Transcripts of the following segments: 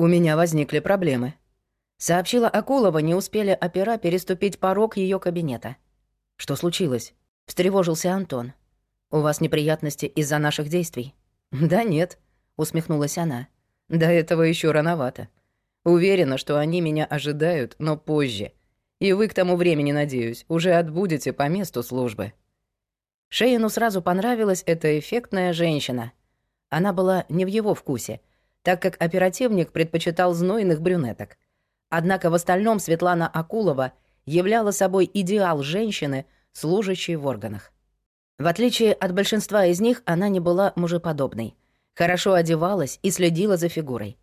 «У меня возникли проблемы», — сообщила Акулова, не успели опера переступить порог ее кабинета. «Что случилось?» — встревожился Антон. «У вас неприятности из-за наших действий?» «Да нет», — усмехнулась она. «До этого еще рановато. Уверена, что они меня ожидают, но позже. И вы к тому времени, надеюсь, уже отбудете по месту службы». Шейну сразу понравилась эта эффектная женщина. Она была не в его вкусе, так как оперативник предпочитал знойных брюнеток. Однако в остальном Светлана Акулова являла собой идеал женщины, служащей в органах. В отличие от большинства из них, она не была мужеподобной. Хорошо одевалась и следила за фигурой.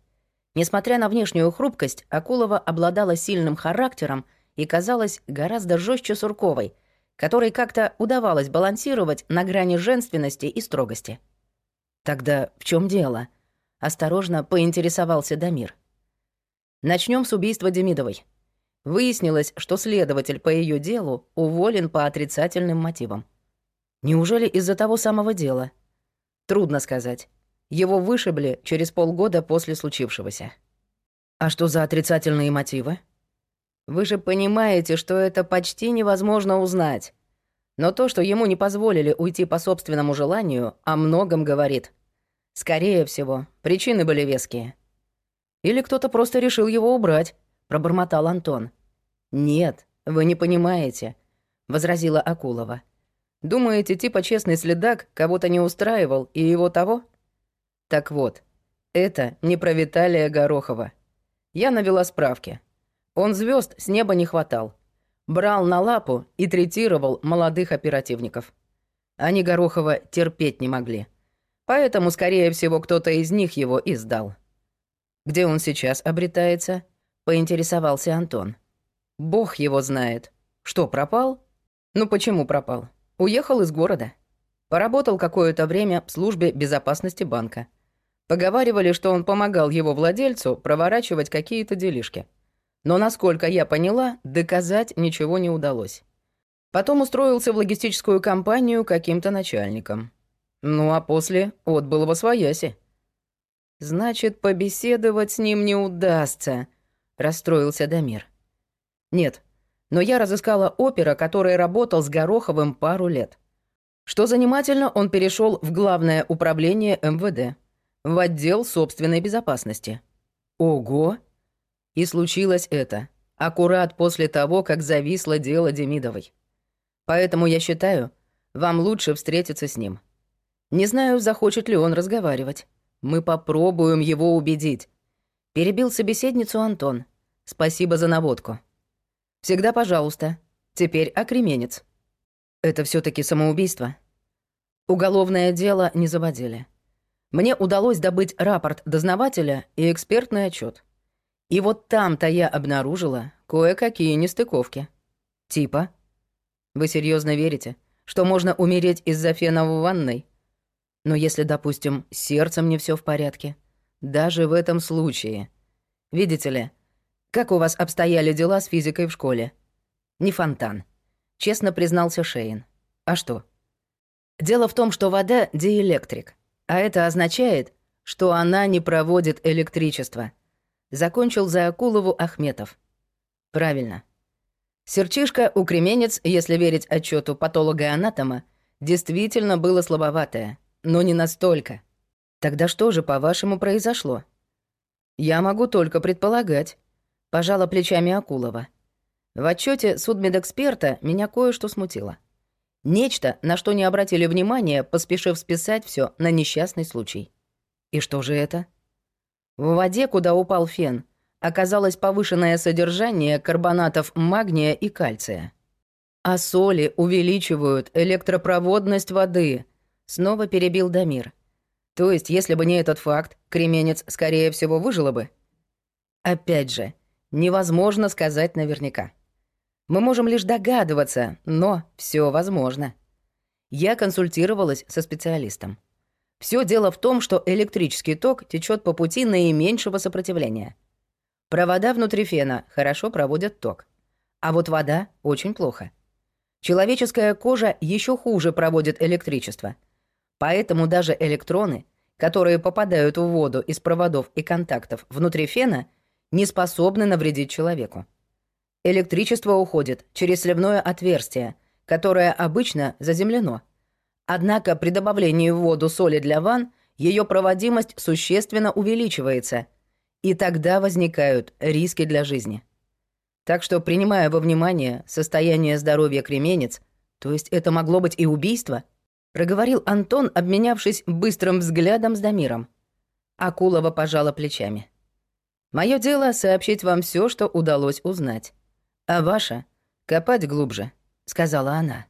Несмотря на внешнюю хрупкость, Акулова обладала сильным характером и казалась гораздо жестче Сурковой — которой как-то удавалось балансировать на грани женственности и строгости. «Тогда в чем дело?» — осторожно поинтересовался Дамир. Начнем с убийства Демидовой. Выяснилось, что следователь по ее делу уволен по отрицательным мотивам. Неужели из-за того самого дела? Трудно сказать. Его вышибли через полгода после случившегося. А что за отрицательные мотивы? Вы же понимаете, что это почти невозможно узнать. Но то, что ему не позволили уйти по собственному желанию, о многом говорит. Скорее всего, причины были веские. Или кто-то просто решил его убрать, пробормотал Антон. Нет, вы не понимаете, возразила Акулова. Думаете, типа честный следак кого-то не устраивал и его того? Так вот, это не про Виталия Горохова. Я навела справки. Он звезд с неба не хватал. Брал на лапу и третировал молодых оперативников. Они Горохова терпеть не могли. Поэтому, скорее всего, кто-то из них его и сдал. «Где он сейчас обретается?» — поинтересовался Антон. «Бог его знает. Что, пропал?» «Ну почему пропал? Уехал из города. Поработал какое-то время в службе безопасности банка. Поговаривали, что он помогал его владельцу проворачивать какие-то делишки. Но, насколько я поняла, доказать ничего не удалось. Потом устроился в логистическую компанию каким-то начальником. Ну а после отбыл во свояси. «Значит, побеседовать с ним не удастся», — расстроился Дамир. «Нет, но я разыскала опера, который работал с Гороховым пару лет. Что занимательно, он перешел в главное управление МВД, в отдел собственной безопасности. Ого! И случилось это аккурат после того, как зависло дело Демидовой. Поэтому я считаю, вам лучше встретиться с ним. Не знаю, захочет ли он разговаривать. Мы попробуем его убедить. Перебил собеседницу Антон. Спасибо за наводку. Всегда пожалуйста. Теперь окременец. Это все таки самоубийство. Уголовное дело не заводили. Мне удалось добыть рапорт дознавателя и экспертный отчет. И вот там-то я обнаружила кое-какие нестыковки. Типа? Вы серьезно верите, что можно умереть из-за фена в ванной? Но если, допустим, с сердцем не все в порядке, даже в этом случае. Видите ли, как у вас обстояли дела с физикой в школе? Не фонтан. Честно признался Шейн. А что? Дело в том, что вода — диэлектрик. А это означает, что она не проводит электричество — закончил за Акулову Ахметов. Правильно. Серчишка-укременец, если верить отчету патолога-анатома, действительно было слабоватое, но не настолько. Тогда что же, по-вашему, произошло? Я могу только предполагать, пожала плечами Акулова. В отчете судмедэксперта меня кое-что смутило. Нечто, на что не обратили внимания, поспешив списать все на несчастный случай. И что же это? В воде, куда упал фен, оказалось повышенное содержание карбонатов магния и кальция. А соли увеличивают электропроводность воды, снова перебил Дамир. То есть, если бы не этот факт, кременец, скорее всего, выжила бы? Опять же, невозможно сказать наверняка. Мы можем лишь догадываться, но все возможно. Я консультировалась со специалистом. Все дело в том, что электрический ток течет по пути наименьшего сопротивления. Провода внутри фена хорошо проводят ток. А вот вода очень плохо. Человеческая кожа еще хуже проводит электричество. Поэтому даже электроны, которые попадают в воду из проводов и контактов внутри фена, не способны навредить человеку. Электричество уходит через сливное отверстие, которое обычно заземлено. Однако при добавлении в воду соли для ванн ее проводимость существенно увеличивается, и тогда возникают риски для жизни. Так что, принимая во внимание состояние здоровья кременец, то есть это могло быть и убийство, проговорил Антон, обменявшись быстрым взглядом с Дамиром. Акулова пожала плечами. Мое дело сообщить вам все, что удалось узнать. А ваше — копать глубже, сказала она.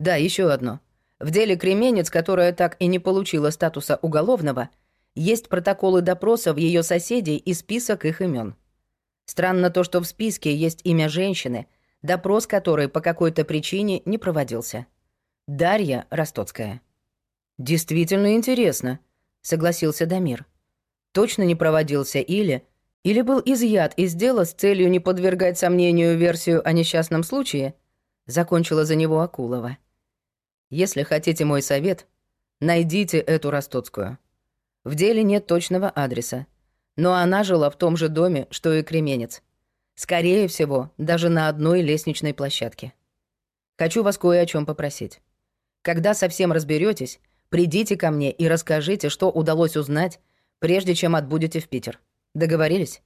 Да, еще одно. В деле Кременец, которая так и не получила статуса уголовного, есть протоколы допросов ее соседей и список их имен. Странно то, что в списке есть имя женщины, допрос которой по какой-то причине не проводился. Дарья Ростоцкая. «Действительно интересно», — согласился Дамир. «Точно не проводился или...» Или был изъят из дела с целью не подвергать сомнению версию о несчастном случае? Закончила за него Акулова. Если хотите мой совет, найдите эту Ростоцкую. В деле нет точного адреса, но она жила в том же доме, что и Кременец. Скорее всего, даже на одной лестничной площадке. Хочу вас кое о чем попросить. Когда совсем разберетесь, придите ко мне и расскажите, что удалось узнать, прежде чем отбудете в Питер. Договорились?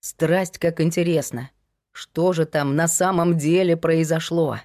Страсть как интересно. Что же там на самом деле произошло?»